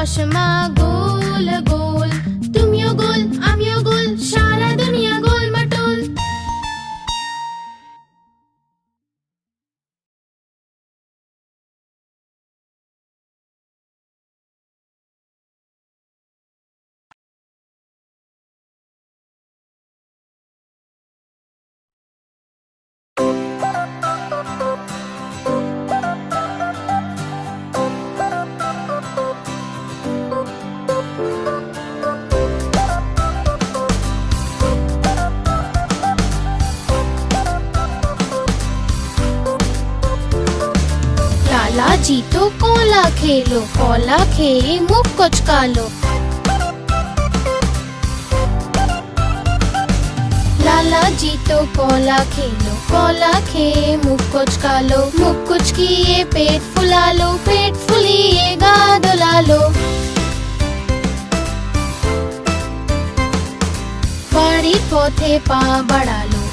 চশমা গোল গোল ముక్కొచ్చుకాలు लाला जी तो कोला खेलो, कोला खे मुख कुछ कालो मुख कुछ किए, पेट फुला लो, पेट फुलिए गा लो बड़ी पोथे पा बड़ा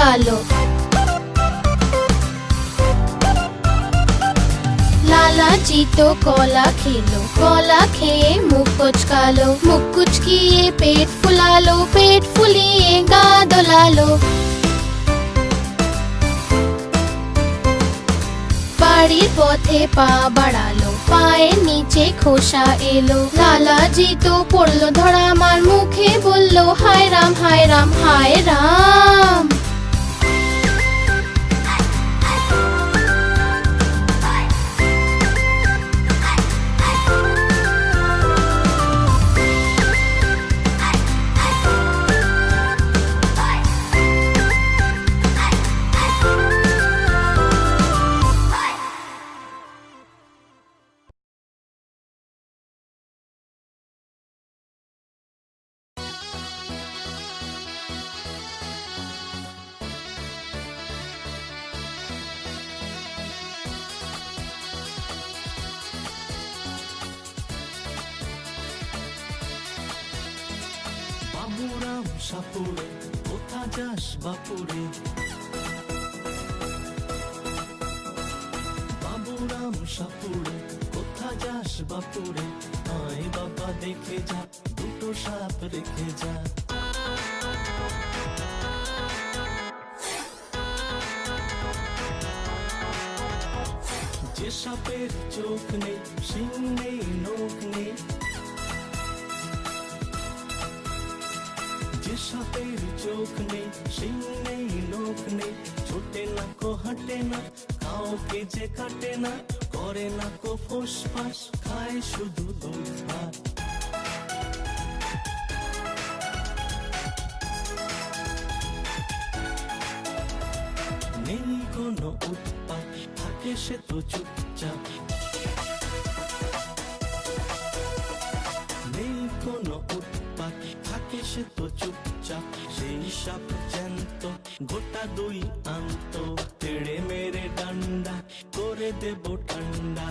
মুখ কোচকালো লালাজি তো কলা খেলো, কলা খেয়ে মুখ কোচকালো, মুখ কুচকিয়ে পেট ফুলালো, পেট ফুলিয়ে গা দোলালো। বাড়ির পথে পা বাড়ালো, পায়ের নিচে খোসা এলো। লালাজি তো পড়ল ধরা আমার মুখে, বলল, হায় রাম হায় রাম হায় রাম। বাবুরাম সাপুরে, কোথা যাস বাপুরে? বাবুরাম সাপুরে, কোথা যাস বাপুরে? আয় বাবা, দেখে যা, দুটো সাপ রেখে যে সাপের চোখ নেই, সিং নেই, নখ নেই চোখ নেই সিং নেই নখ নেই ছোটে না কো হাঁটে না কাউকে যে কাটে না করে না কো ফোস ফাস খায় শুধু দুধ ভাত নেই কোনো উৎপাত থাকে সে তো চুপচাপ সেই পর্যন্ত গোটা দুই আন্ত। তেড়ে মেরে ডান্ডা করে দেব ঠান্ডা।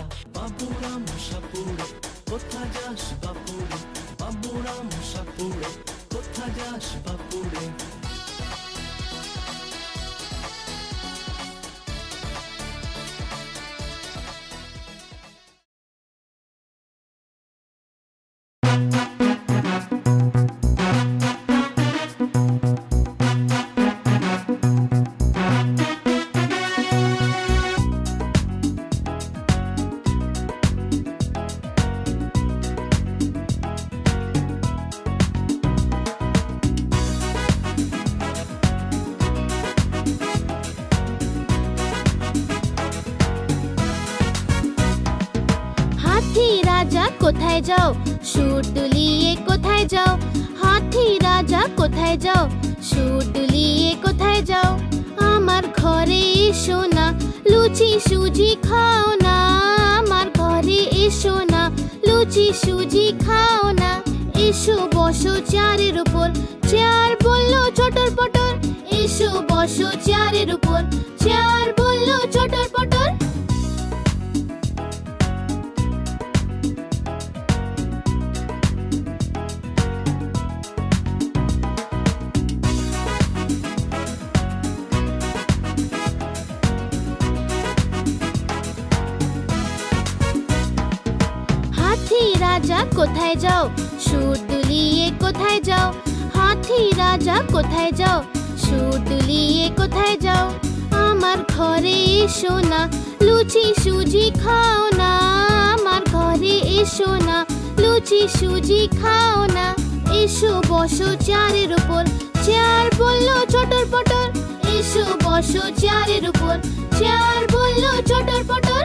রাজা কোথায় যাও? সুর দুলিয়ে কোথায় যাও? আমার ঘরে এসো না, লুচি সুজি খাও না। আমার ঘরে এসো না, লুচি সুজি খাও না। এসো, বসো চেয়ারের উপর। চেয়ার বলল, চটর পটর। এসো, বসো চেয়ারের উপর। চেয়ার বলল, চটর পটর।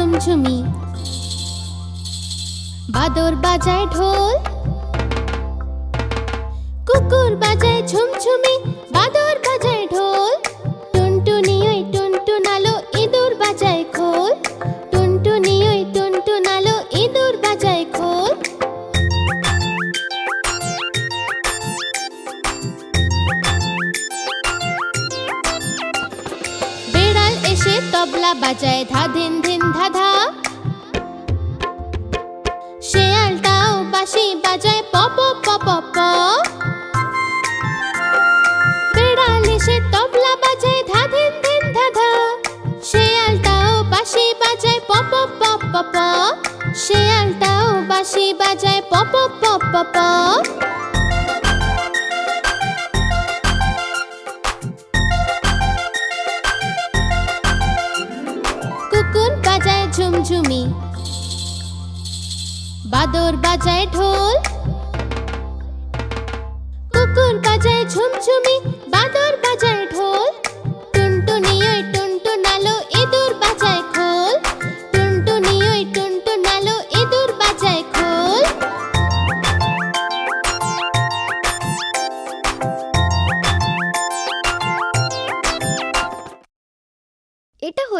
ঝুমঝুমি। বাদর বাজায় ঢোল। কুকুর বাজায় ঝুমঝুমি।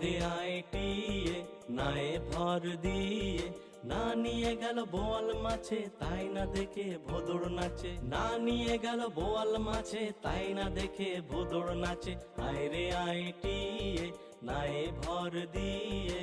দেয়ায় টিয়ে নাই ভর দিয়ে। না নিয়ে গেল বোয়াল মাছে, তাই না দেখে ভোদর নাচে। না নিয়ে গেল বোয়াল মাছে, তাই না দেখে ভোদর নাচে। আয় রে আয় টিয়ে, নায়ে ভর দিয়ে।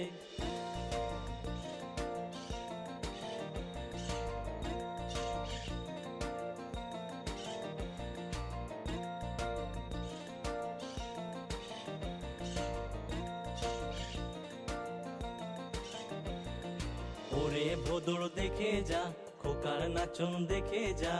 দৌড় দেখে যা, খোকার নাচন দেখে যা।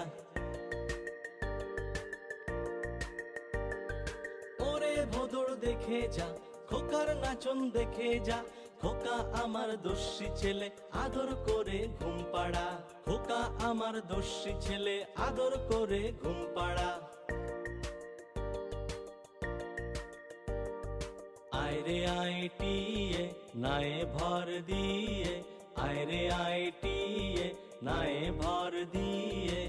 ওরে ভোদর দেখে যা, খোকার নাচন দেখে যা। খোকা আমার দোষী ছেলে, আদর করে ঘুম পাড়া। খোকা আমার দোষী ছেলে, আদর করে ঘুম পাড়া। আয় রে আয় টিয়ে, নায়ে ভর দিয়ে। আয় রে আয় টিয়ে নায়ে ভর দিয়ে।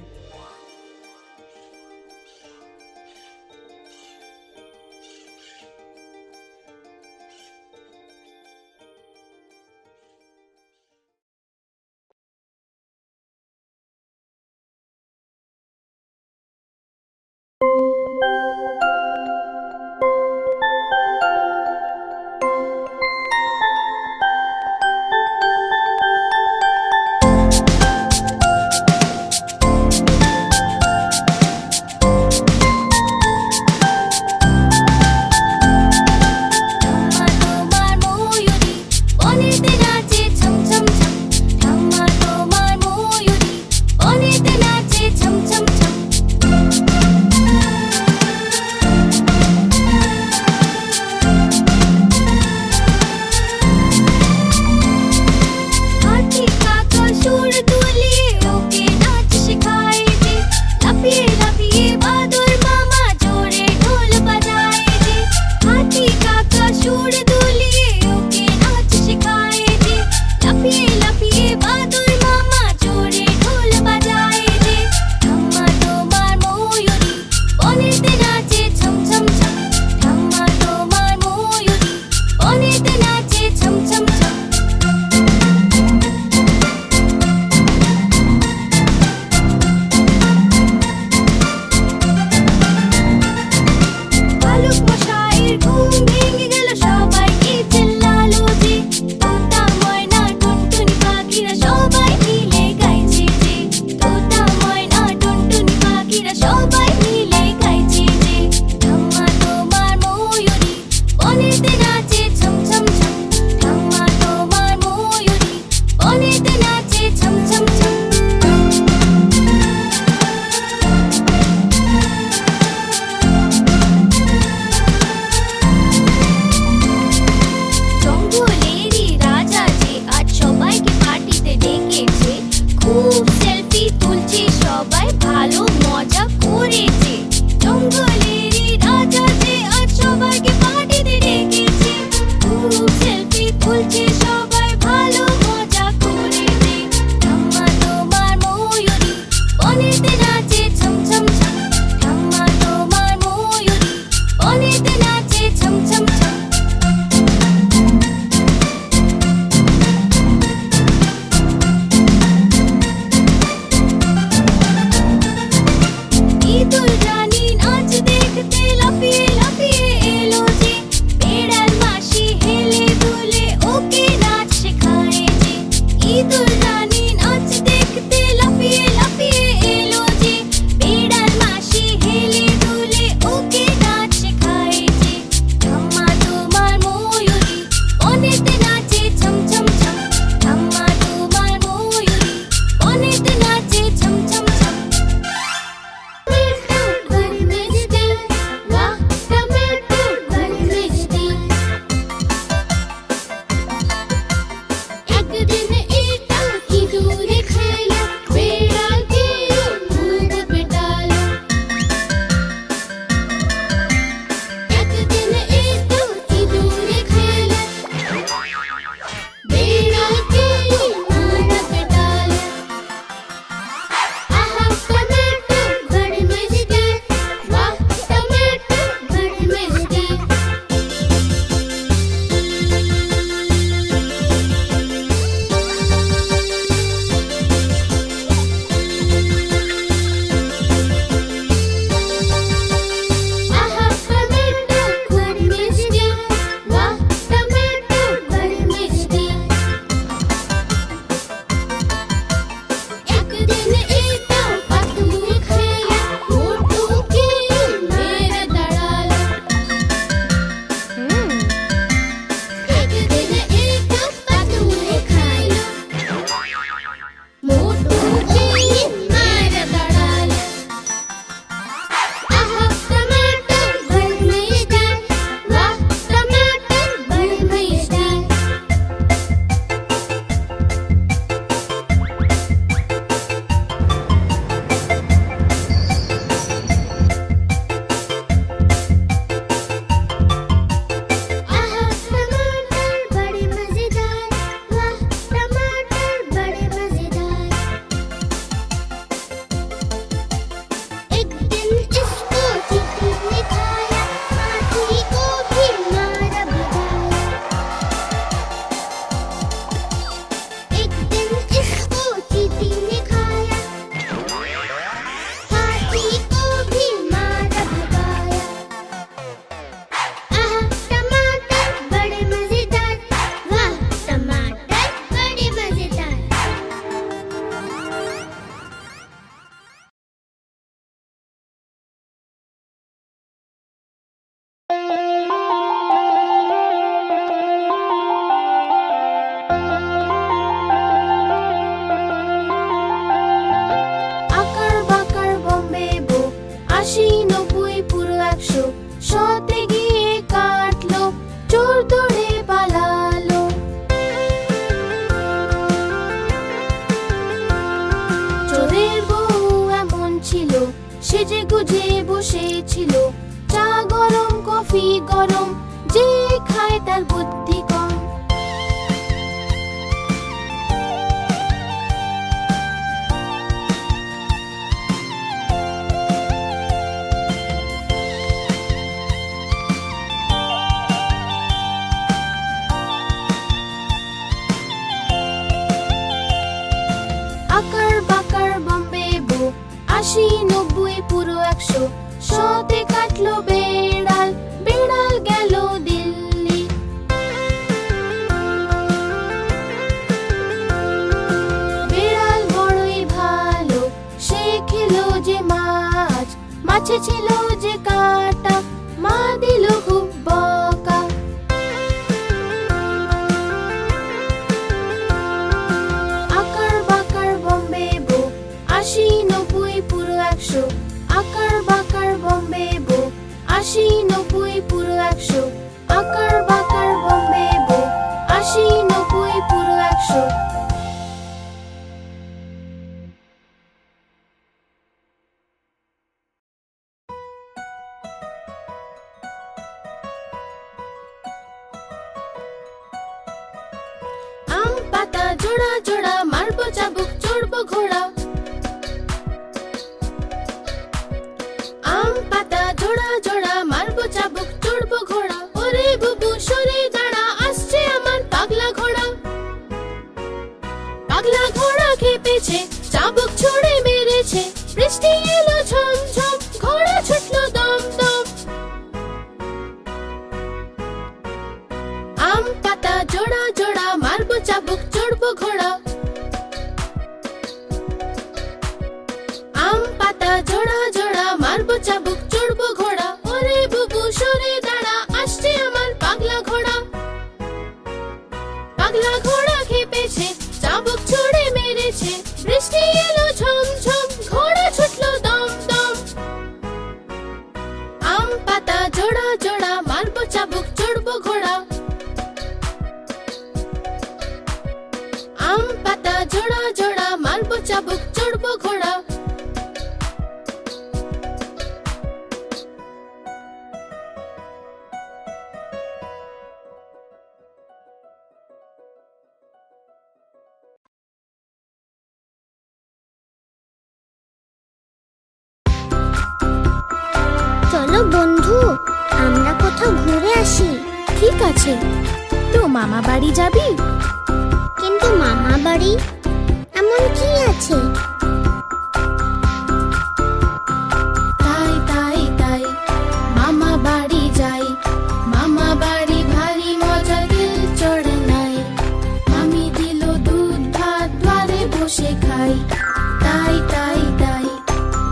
তাই তাই তাই।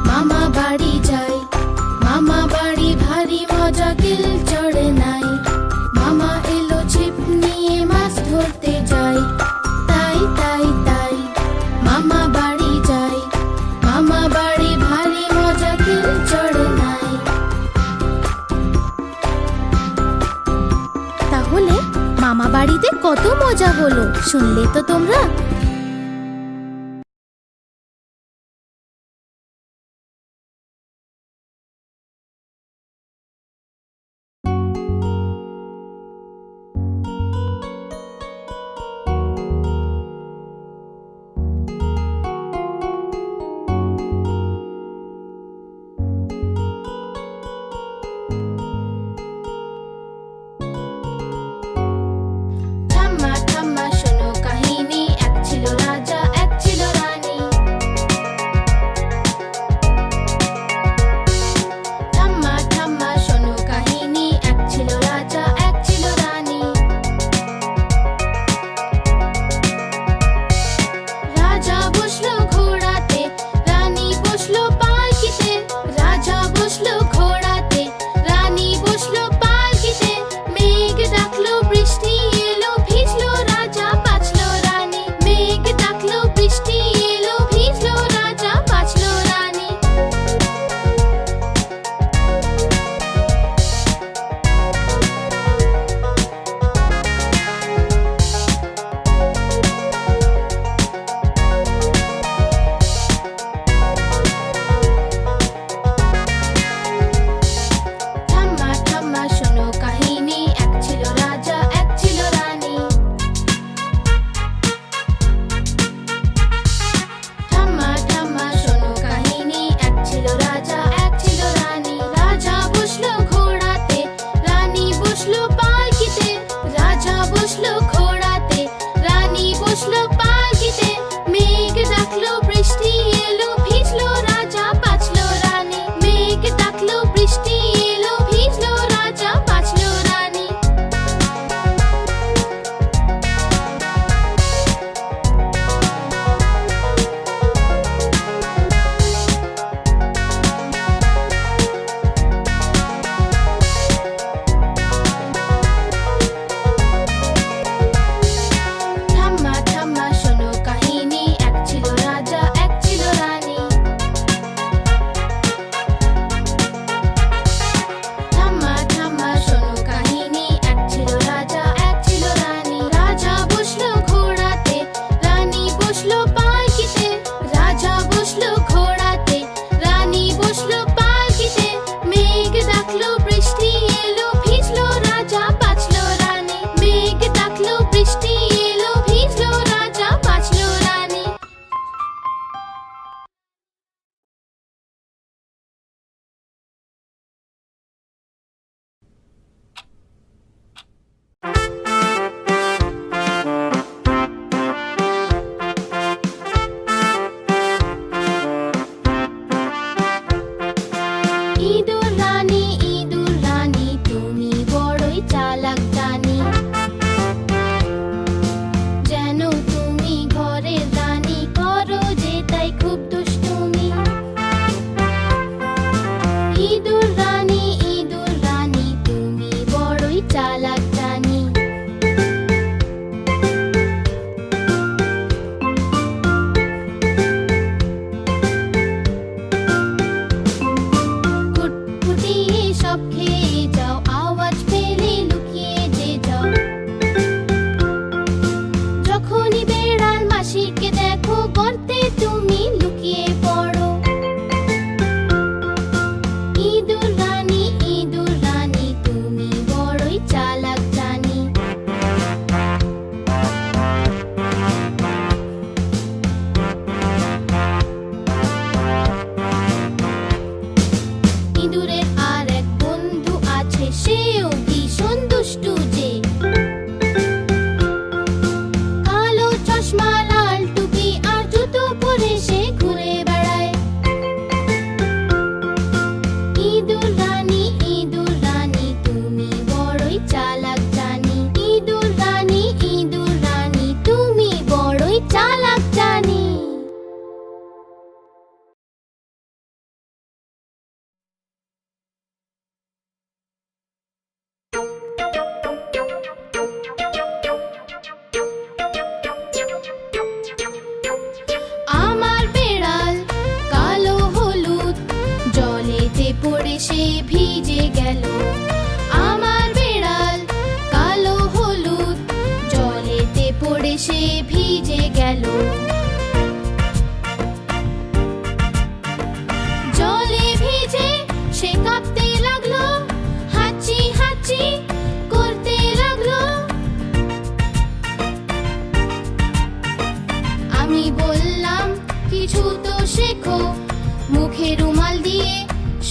মামা বাড়ি যাই, মামা বাড়ি ভারী মজা চড়ে নাই। মামা এলো ছিপ নিয়ে মাছ ধরতে যাই, তাই তাই তাই। মামা বাড়ি যাই, মামা ভারী মজা চড়ে নাই। তাহলে মামা বাড়িতে কত মজা হলো, শুনলে তো তোমরা?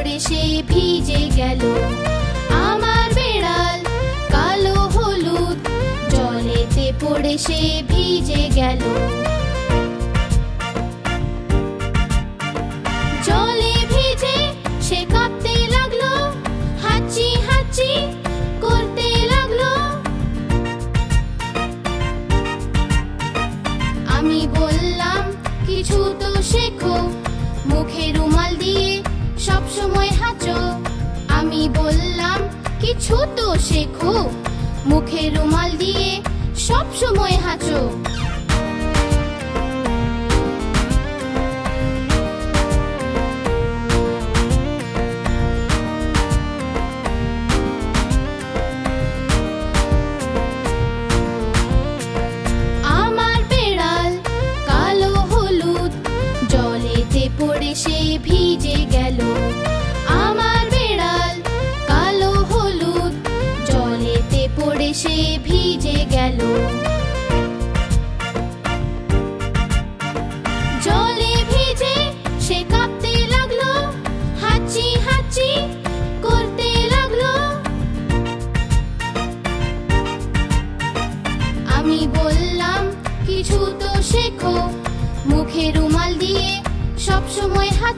পড়ে সে ভিজে গেল। আমার বেড়াল কালো হলুদ জলেতে পড়ে সে ভিজে গেল। সময় হাঁচো। আমি বললাম, কিছু তো শেখো। মুখে রুমাল দিয়ে সব সময় হাঁচো পড়ে সে ভিজে গেল।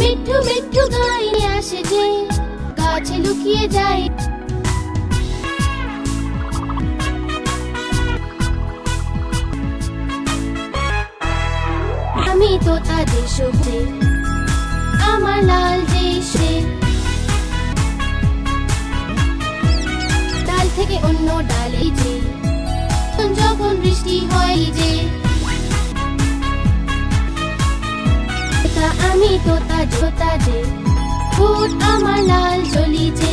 মিঠু মিঠু গায়ে আসে যে, গাছে লুকিয়ে যায়। আমি তো তাদের সবুজে আমার লাল দেশে। ডাল থেকে অন্য ডালে যে, যখন বৃষ্টি হয় যে আমি তোতা ছোতা যে। ফুট আমার লাল জলি যে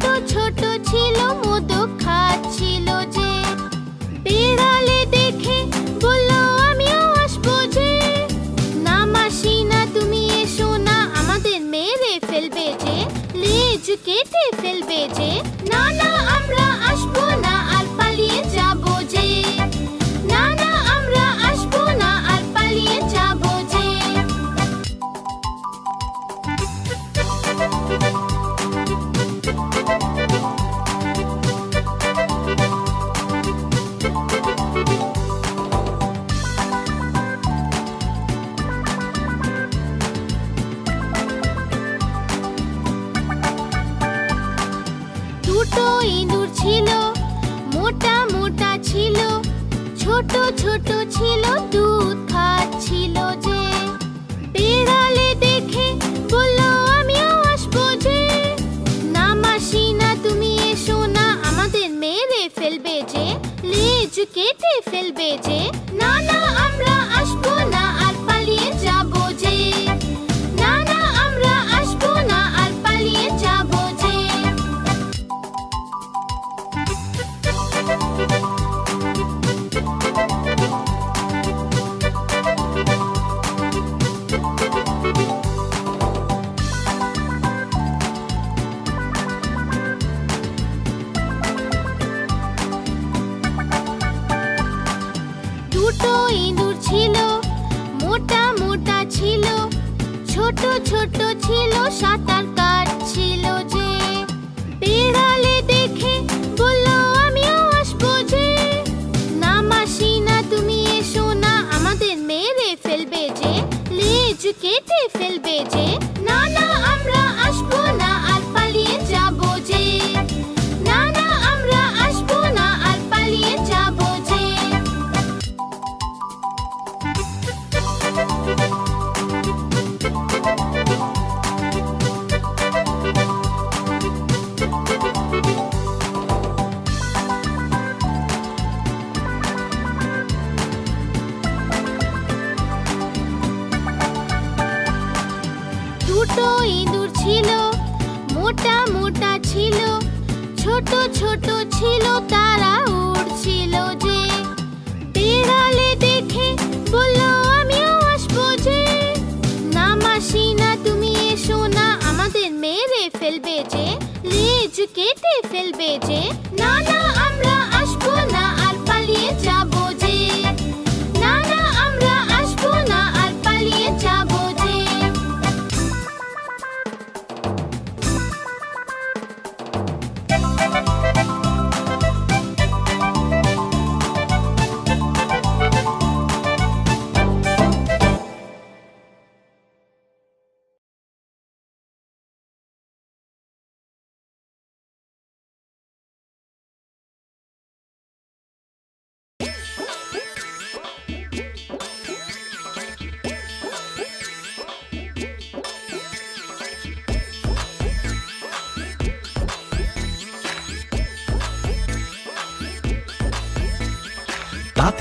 ছোট ছোট ছিল, মধু খাচ্ছিল যে। বিড়ালে দেখে বলল, আমিও আসব যে। না মাসি, না তুমি এসো না, আমাদের মেরে ফেলবে যে, লেজ কেটে ফেলবে যে। না না, আমরা আসব না, আর পালিয়ে যাব ছোট ছোট ছিল দুধ খাচ্ছিল যে। বিড়ালে দেখে বলল, আমিও আসব যে। না মাসি, না তুমি এসো না, আমাদের মেরে ফেলবে যে, লেজ কেটে ফেলবে যে। ছিল, তারা যে। দেখে বলল আসব যে। তুমি এসো না, আমাদের মেরে ফেলবে যে কেটে ফেলবে যে। না না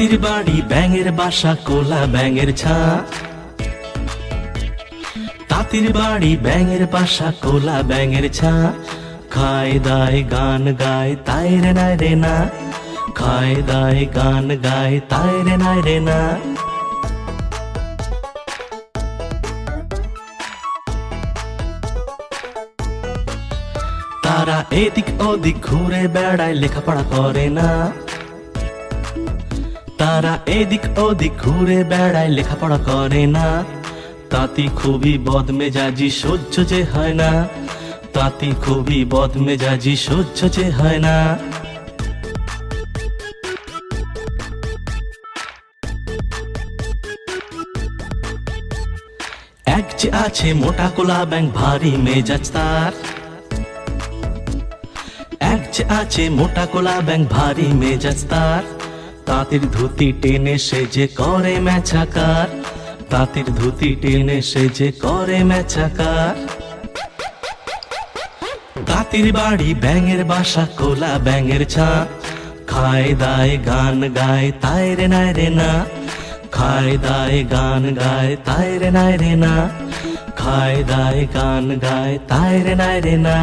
তাঁতির বাড়ি, ব্যাঙের বাসা, কোলা ব্যাঙের ছা তাঁতির বাড়ি, ব্যাঙের বাসা, কোলা ব্যাঙের ছা খায় দায় গান গায়, তাই রে নাই রে না। খায় দায় গান গায়, তাই রে নাই রে না। তারা এদিক ওদিক ঘুরে বেড়ায়, লেখাপড়া করে না। তারা এদিক ওদিক ঘুরে বেড়ায়, লেখাপড়া করে না। তাতি খুবই বদমেজাজি, সহ্য যে হয় না। তাতি খুবই বদমেজাজি, সহ্য যে হয় না। এক যে আছে মোটা কোলা ব্যাং ভারী মেজাজ তার। এক যে আছে মোটা কোলা ব্যাং ভারী মেজাজ তার। তাঁতির ধুতি টেনে সে যে করে ম্যাচাকার তাঁতির ধুতি টেনে সে যে করে ম্যাচাকার তাঁতির বাড়ি ব্যাঙের বাসা, কোলা ব্যাঙের ছা। খায় দায় গান গায়, তাই রে নাই রে না। খায় দায় গান গায়, তাই রে নাই রে না। খায় দায় গান গায়, তাই রে নাই রে না।